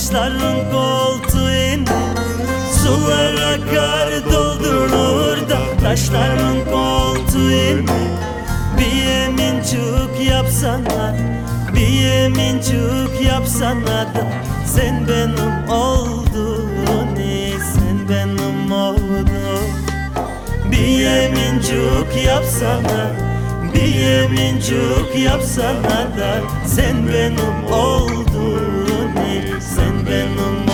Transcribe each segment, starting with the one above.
taşların koltuğunu Sular akar doldurur da taşların koltuğunu Bir yemincik yapsana Bir yemincik yapsana da Sen benim oldun Sen benim oldun Bir yemincik yapsana Bir yemincik yapsana da Sen benim oldun Sen benim oldun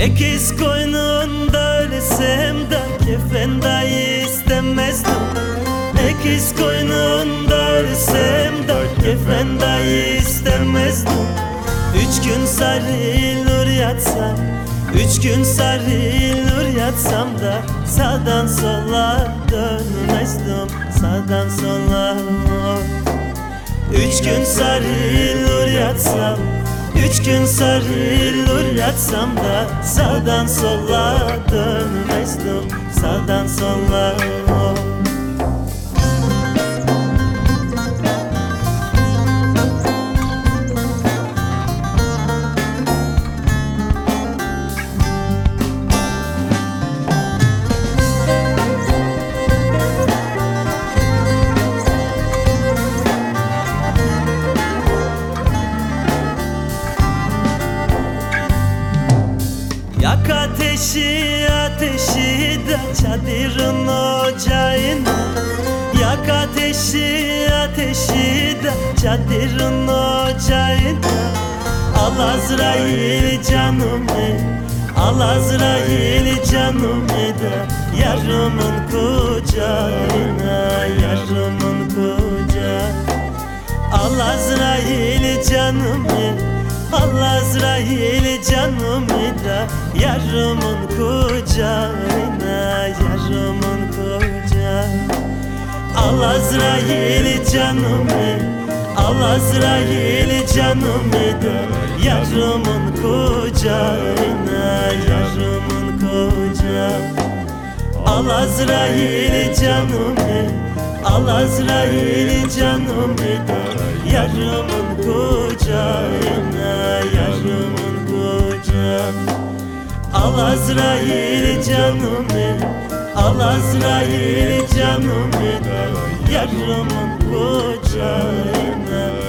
Ekiz koynunda ölsem de kefen dahi istemezdim. Ekiz koynunda ölsem de kefen dahi istemezdim. Üç gün sarılır yatsam Üç gün sarılır yatsam da Sağdan sola dönmezdim Sağdan sola. Üç gün sarılır yatsam Üç gün sarılır yatsam da Sağdan sola dönmezdim. Sağdan sola Yak ateşi ateşi de çadırın ocağına. Yak ateşi ateşi de çadırın ocağına. Al Azrail canımı Al Azrail canımı da Yarımın kucağına Yarımın kucağına. Al Azrail canımı Al Azrail canımı da Yarımın kucağına Yarımın kucağına Al Azrail canımı Al Azrail canımı da Yarımın kucağına Yarımın kucağına Al Azrail canımı Al Azrail canımı da Yarımın kucağına Yarımın kucağına Al Azrail canımı Al Azrail canımı da Yarımın kucağına